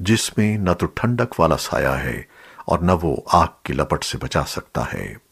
जिसमें न तो ठंडक वाला साया है और न वो आग की लपट से बचा सकता है।